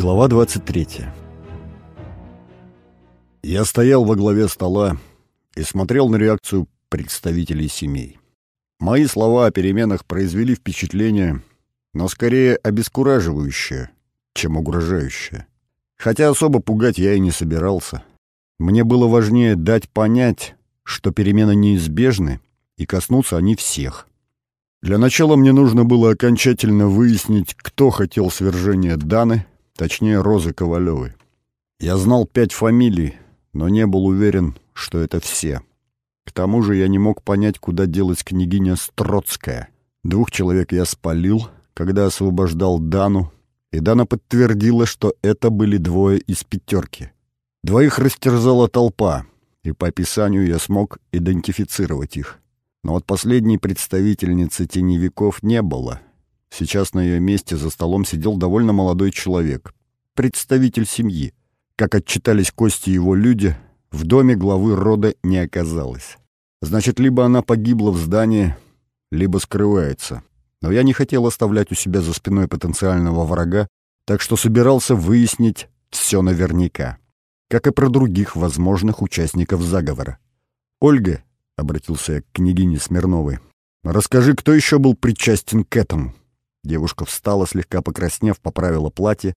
Глава 23 Я стоял во главе стола и смотрел на реакцию представителей семей. Мои слова о переменах произвели впечатление, но скорее обескураживающее, чем угрожающее. Хотя особо пугать я и не собирался. Мне было важнее дать понять, что перемены неизбежны, и коснутся они всех. Для начала мне нужно было окончательно выяснить, кто хотел свержения Даны, точнее Розы Ковалевой. Я знал пять фамилий, но не был уверен, что это все. К тому же я не мог понять, куда делась княгиня Строцкая. Двух человек я спалил, когда освобождал Дану, и Дана подтвердила, что это были двое из пятерки. Двоих растерзала толпа, и по описанию я смог идентифицировать их. Но вот последней представительницы теневиков не было. Сейчас на ее месте за столом сидел довольно молодой человек, представитель семьи. Как отчитались кости его люди, в доме главы рода не оказалось. Значит, либо она погибла в здании, либо скрывается. Но я не хотел оставлять у себя за спиной потенциального врага, так что собирался выяснить все наверняка. Как и про других возможных участников заговора. «Ольга», — обратился я к княгине Смирновой, — «расскажи, кто еще был причастен к этому?» Девушка встала, слегка покраснев, поправила платье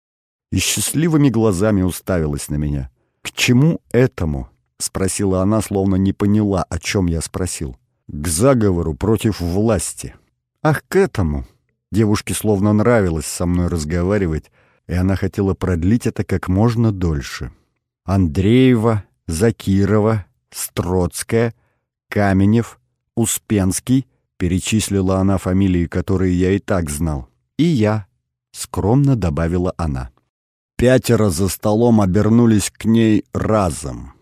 и счастливыми глазами уставилась на меня. «К чему этому?» — спросила она, словно не поняла, о чем я спросил. «К заговору против власти». «Ах, к этому!» Девушке словно нравилось со мной разговаривать, и она хотела продлить это как можно дольше. Андреева, Закирова, Строцкая, Каменев, Успенский, перечислила она фамилии, которые я и так знал. И я, скромно добавила она. Пятеро за столом обернулись к ней разом.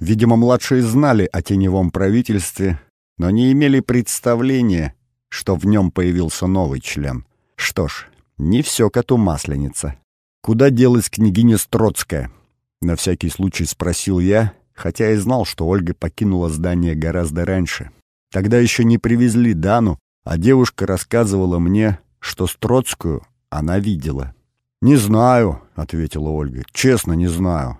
Видимо, младшие знали о теневом правительстве, но не имели представления, что в нем появился новый член. Что ж, не все коту масленица. Куда делась княгиня Строцкая? На всякий случай спросил я, хотя и знал, что Ольга покинула здание гораздо раньше. Тогда еще не привезли Дану, а девушка рассказывала мне, что Строцкую она видела. «Не знаю», — ответила Ольга. «Честно, не знаю.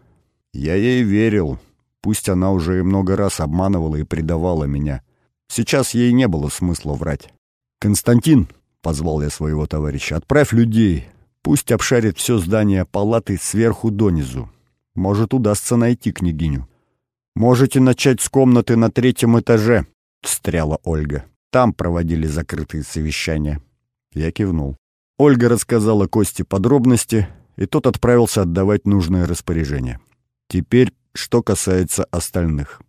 Я ей верил. Пусть она уже и много раз обманывала и предавала меня. Сейчас ей не было смысла врать. «Константин», — позвал я своего товарища, — «отправь людей. Пусть обшарит все здание палаты сверху донизу. Может, удастся найти княгиню». «Можете начать с комнаты на третьем этаже», — встряла Ольга. «Там проводили закрытые совещания». Я кивнул. Ольга рассказала Косте подробности, и тот отправился отдавать нужное распоряжение. Теперь, что касается остальных.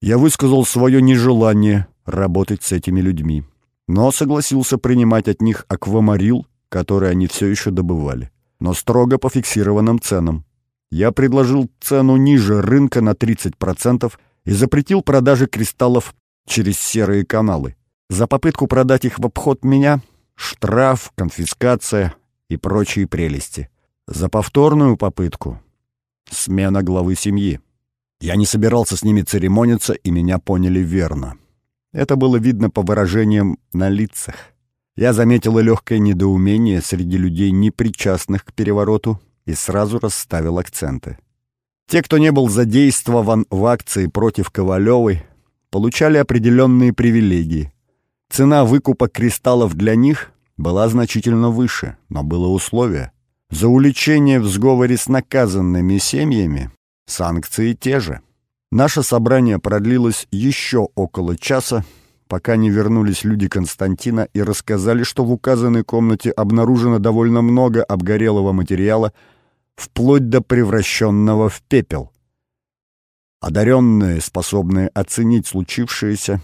Я высказал свое нежелание работать с этими людьми, но согласился принимать от них аквамарил, который они все еще добывали, но строго по фиксированным ценам. Я предложил цену ниже рынка на 30% и запретил продажи кристаллов через серые каналы. За попытку продать их в обход меня штраф, конфискация и прочие прелести. За повторную попытку — смена главы семьи. Я не собирался с ними церемониться, и меня поняли верно. Это было видно по выражениям на лицах. Я заметила легкое недоумение среди людей, непричастных к перевороту, и сразу расставил акценты. Те, кто не был задействован в акции против Ковалевой, получали определенные привилегии, Цена выкупа кристаллов для них была значительно выше, но было условие. За уличение в сговоре с наказанными семьями санкции те же. Наше собрание продлилось еще около часа, пока не вернулись люди Константина и рассказали, что в указанной комнате обнаружено довольно много обгорелого материала, вплоть до превращенного в пепел. Одаренные, способные оценить случившееся,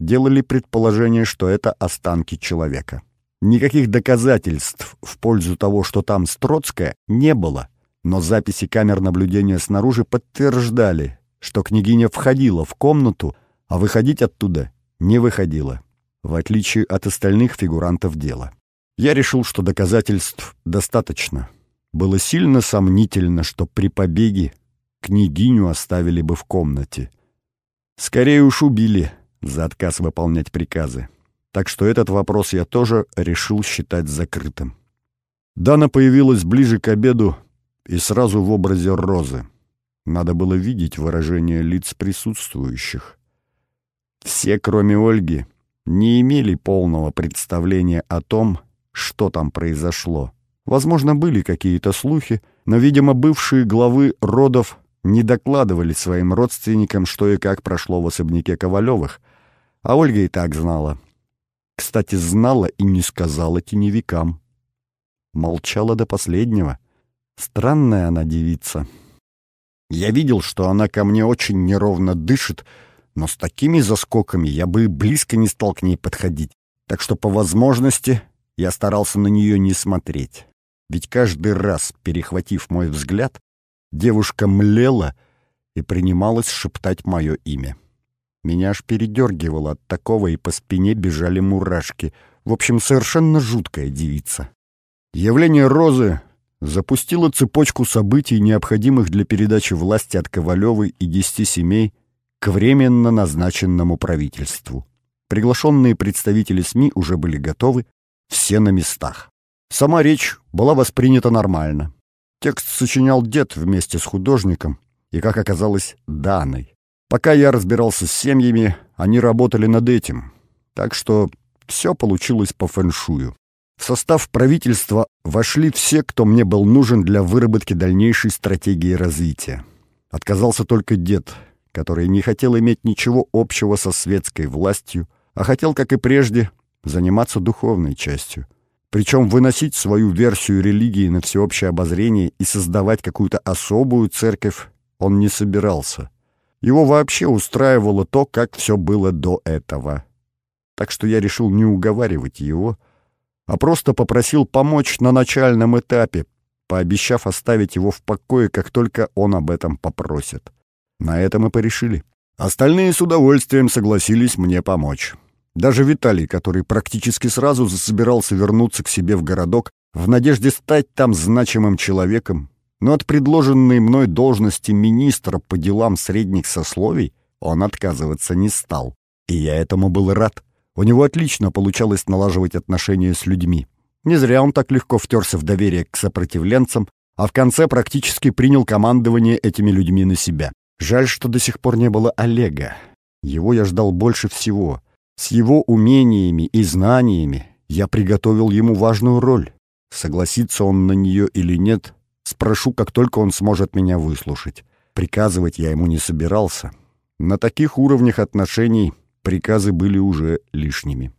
делали предположение, что это останки человека. Никаких доказательств в пользу того, что там Строцкая, не было, но записи камер наблюдения снаружи подтверждали, что княгиня входила в комнату, а выходить оттуда не выходила, в отличие от остальных фигурантов дела. Я решил, что доказательств достаточно. Было сильно сомнительно, что при побеге княгиню оставили бы в комнате. Скорее уж убили, за отказ выполнять приказы. Так что этот вопрос я тоже решил считать закрытым. Дана появилась ближе к обеду и сразу в образе розы. Надо было видеть выражение лиц присутствующих. Все, кроме Ольги, не имели полного представления о том, что там произошло. Возможно, были какие-то слухи, но, видимо, бывшие главы родов не докладывали своим родственникам, что и как прошло в особняке Ковалевых, а Ольга и так знала. Кстати, знала и не сказала теневикам. Молчала до последнего. Странная она девица. Я видел, что она ко мне очень неровно дышит, но с такими заскоками я бы близко не стал к ней подходить. Так что по возможности я старался на нее не смотреть. Ведь каждый раз, перехватив мой взгляд, девушка млела и принималась шептать мое имя. Меня аж передергивало от такого, и по спине бежали мурашки. В общем, совершенно жуткая девица. Явление Розы запустило цепочку событий, необходимых для передачи власти от Ковалевой и десяти семей к временно назначенному правительству. Приглашенные представители СМИ уже были готовы, все на местах. Сама речь была воспринята нормально. Текст сочинял дед вместе с художником и, как оказалось, Даной. Пока я разбирался с семьями, они работали над этим, так что все получилось по фэншую. В состав правительства вошли все, кто мне был нужен для выработки дальнейшей стратегии развития. Отказался только дед, который не хотел иметь ничего общего со светской властью, а хотел, как и прежде, заниматься духовной частью. Причем выносить свою версию религии на всеобщее обозрение и создавать какую-то особую церковь он не собирался. Его вообще устраивало то, как все было до этого. Так что я решил не уговаривать его, а просто попросил помочь на начальном этапе, пообещав оставить его в покое, как только он об этом попросит. На этом мы порешили. Остальные с удовольствием согласились мне помочь. Даже Виталий, который практически сразу засобирался вернуться к себе в городок в надежде стать там значимым человеком, но от предложенной мной должности министра по делам средних сословий он отказываться не стал. И я этому был рад. У него отлично получалось налаживать отношения с людьми. Не зря он так легко втерся в доверие к сопротивленцам, а в конце практически принял командование этими людьми на себя. Жаль, что до сих пор не было Олега. Его я ждал больше всего. С его умениями и знаниями я приготовил ему важную роль. Согласится он на нее или нет, Спрошу, как только он сможет меня выслушать. Приказывать я ему не собирался. На таких уровнях отношений приказы были уже лишними.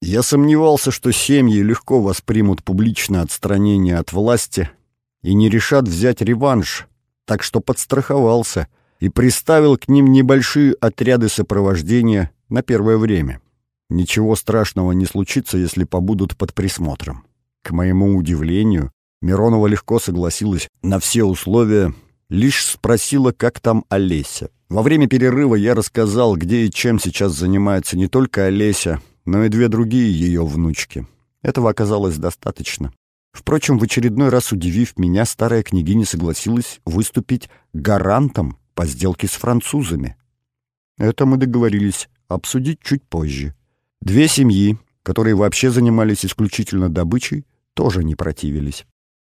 Я сомневался, что семьи легко воспримут публичное отстранение от власти и не решат взять реванш, так что подстраховался и приставил к ним небольшие отряды сопровождения на первое время. Ничего страшного не случится, если побудут под присмотром. К моему удивлению, Миронова легко согласилась на все условия, лишь спросила, как там Олеся. Во время перерыва я рассказал, где и чем сейчас занимается не только Олеся, но и две другие ее внучки. Этого оказалось достаточно. Впрочем, в очередной раз удивив меня, старая княгиня согласилась выступить гарантом по сделке с французами. Это мы договорились обсудить чуть позже. Две семьи, которые вообще занимались исключительно добычей, тоже не противились.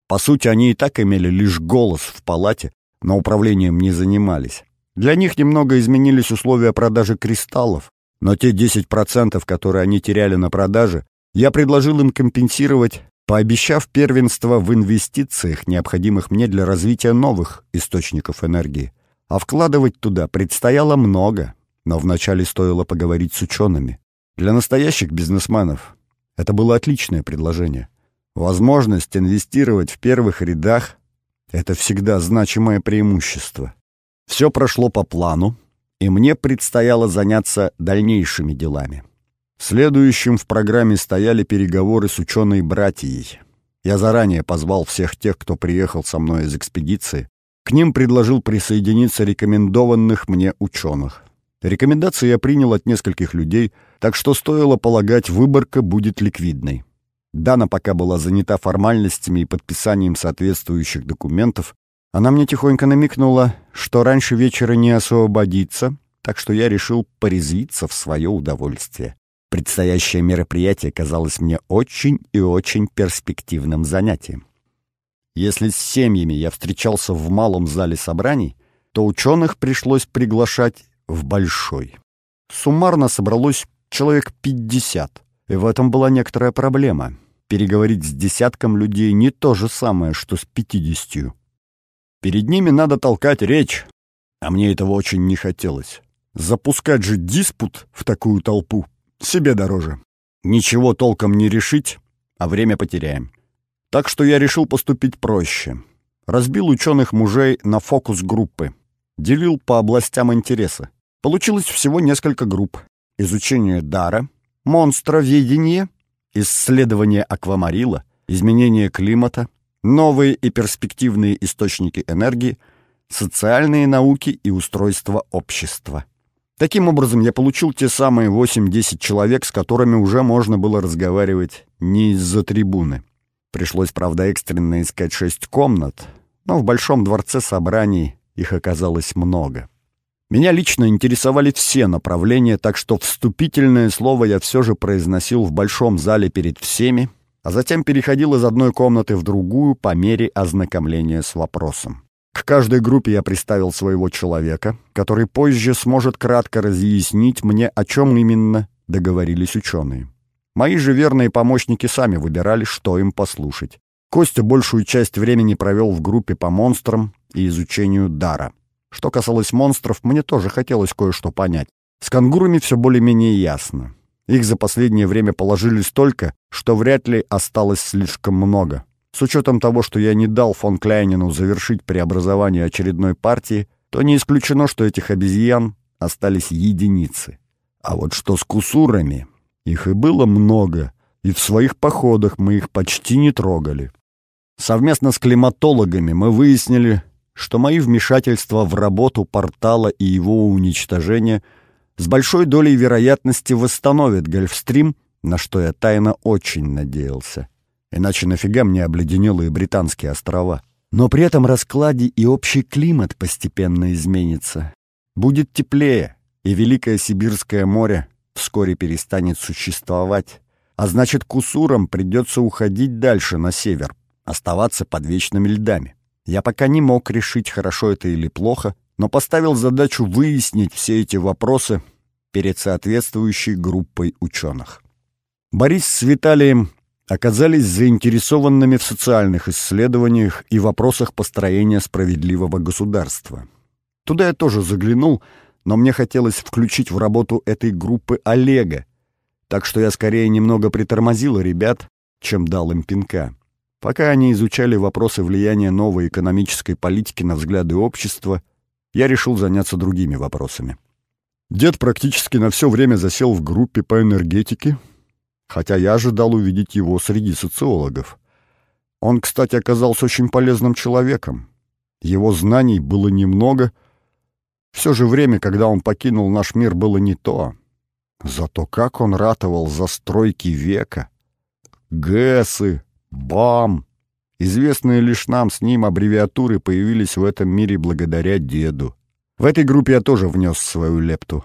По сути, они и так имели лишь голос в палате, но управлением не занимались. Для них немного изменились условия продажи кристаллов, но те 10%, которые они теряли на продаже, я предложил им компенсировать, пообещав первенство в инвестициях, необходимых мне для развития новых источников энергии. А вкладывать туда предстояло много, но вначале стоило поговорить с учеными. Для настоящих бизнесменов это было отличное предложение. Возможность инвестировать в первых рядах — это всегда значимое преимущество. Все прошло по плану, и мне предстояло заняться дальнейшими делами. Следующим в программе стояли переговоры с ученой-братьей. Я заранее позвал всех тех, кто приехал со мной из экспедиции. К ним предложил присоединиться рекомендованных мне ученых. Рекомендации я принял от нескольких людей, так что стоило полагать, выборка будет ликвидной. Дана пока была занята формальностями и подписанием соответствующих документов. Она мне тихонько намекнула, что раньше вечера не освободится, так что я решил порезвиться в свое удовольствие. Предстоящее мероприятие казалось мне очень и очень перспективным занятием. Если с семьями я встречался в малом зале собраний, то ученых пришлось приглашать в большой. Суммарно собралось человек 50, и в этом была некоторая проблема. Переговорить с десятком людей не то же самое, что с пятидесятью. Перед ними надо толкать речь, а мне этого очень не хотелось. Запускать же диспут в такую толпу себе дороже. Ничего толком не решить, а время потеряем. Так что я решил поступить проще. Разбил ученых мужей на фокус-группы. Делил по областям интереса. Получилось всего несколько групп. Изучение дара, монстроведение, исследование аквамарила, изменение климата, новые и перспективные источники энергии, социальные науки и устройство общества. Таким образом, я получил те самые 8-10 человек, с которыми уже можно было разговаривать не из-за трибуны. Пришлось, правда, экстренно искать шесть комнат, но в Большом дворце собраний их оказалось много. Меня лично интересовали все направления, так что вступительное слово я все же произносил в большом зале перед всеми, а затем переходил из одной комнаты в другую по мере ознакомления с вопросом. К каждой группе я представил своего человека, который позже сможет кратко разъяснить мне, о чем именно договорились ученые. Мои же верные помощники сами выбирали, что им послушать. Костя большую часть времени провел в группе по монстрам и изучению дара. Что касалось монстров, мне тоже хотелось кое-что понять. С кангурами все более-менее ясно. Их за последнее время положили столько, что вряд ли осталось слишком много. С учетом того, что я не дал фон Кляйнину завершить преобразование очередной партии, то не исключено, что этих обезьян остались единицы. А вот что с кусурами, их и было много, и в своих походах мы их почти не трогали. Совместно с климатологами мы выяснили, что мои вмешательства в работу портала и его уничтожение с большой долей вероятности восстановят Гольфстрим, на что я тайно очень надеялся. Иначе нафига мне обледенелые британские острова? Но при этом раскладе и общий климат постепенно изменится. Будет теплее, и Великое Сибирское море вскоре перестанет существовать. А значит, кусурам придется уходить дальше, на север, оставаться под вечными льдами. Я пока не мог решить, хорошо это или плохо, но поставил задачу выяснить все эти вопросы перед соответствующей группой ученых. Борис с Виталием оказались заинтересованными в социальных исследованиях и вопросах построения справедливого государства. Туда я тоже заглянул, но мне хотелось включить в работу этой группы Олега, так что я скорее немного притормозил ребят, чем дал им пинка. Пока они изучали вопросы влияния новой экономической политики на взгляды общества, я решил заняться другими вопросами. Дед практически на все время засел в группе по энергетике, хотя я ожидал увидеть его среди социологов. Он, кстати, оказался очень полезным человеком. Его знаний было немного — все же время, когда он покинул наш мир, было не то. Зато как он ратовал за стройки века. ГЭСы, БАМ. Известные лишь нам с ним аббревиатуры появились в этом мире благодаря деду. В этой группе я тоже внес свою лепту.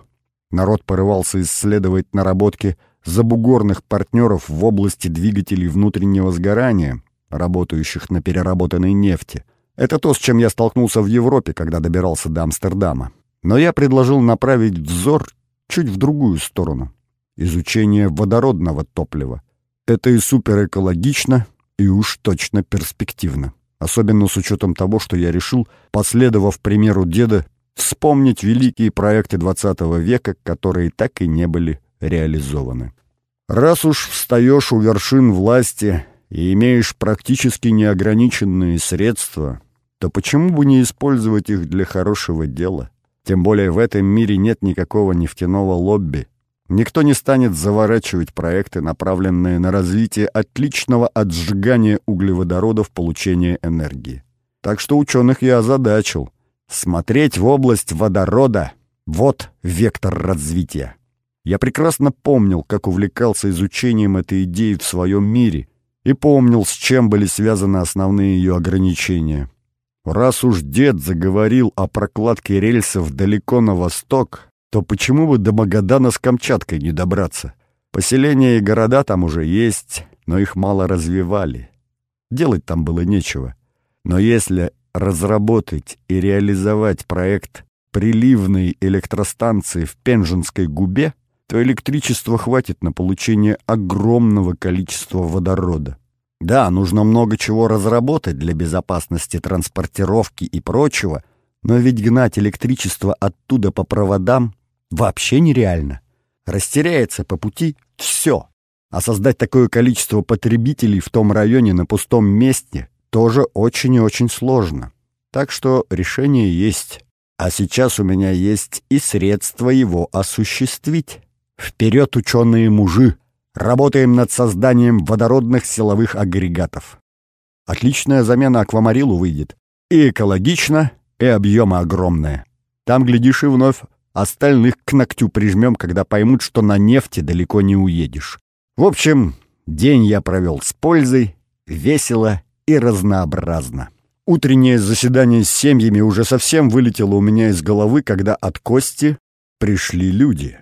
Народ порывался исследовать наработки забугорных партнеров в области двигателей внутреннего сгорания, работающих на переработанной нефти. Это то, с чем я столкнулся в Европе, когда добирался до Амстердама. Но я предложил направить взор чуть в другую сторону. Изучение водородного топлива. Это и суперэкологично, и уж точно перспективно. Особенно с учетом того, что я решил, последовав примеру деда, вспомнить великие проекты XX века, которые так и не были реализованы. Раз уж встаешь у вершин власти и имеешь практически неограниченные средства, то почему бы не использовать их для хорошего дела? Тем более в этом мире нет никакого нефтяного лобби. Никто не станет заворачивать проекты, направленные на развитие отличного от сжигания углеводородов получения энергии. Так что ученых я озадачил. Смотреть в область водорода — вот вектор развития. Я прекрасно помнил, как увлекался изучением этой идеи в своем мире и помнил, с чем были связаны основные ее ограничения. Раз уж дед заговорил о прокладке рельсов далеко на восток, то почему бы до Магадана с Камчаткой не добраться? Поселения и города там уже есть, но их мало развивали. Делать там было нечего. Но если разработать и реализовать проект приливной электростанции в Пенжинской губе, то электричества хватит на получение огромного количества водорода. Да, нужно много чего разработать для безопасности транспортировки и прочего, но ведь гнать электричество оттуда по проводам вообще нереально. Растеряется по пути все. А создать такое количество потребителей в том районе на пустом месте тоже очень и очень сложно. Так что решение есть. А сейчас у меня есть и средства его осуществить. Вперед, ученые-мужи! Работаем над созданием водородных силовых агрегатов. Отличная замена аквамарилу выйдет. И экологично, и объема огромная. Там, глядишь, и вновь остальных к ногтю прижмем, когда поймут, что на нефти далеко не уедешь. В общем, день я провел с пользой, весело и разнообразно. Утреннее заседание с семьями уже совсем вылетело у меня из головы, когда от Кости пришли люди.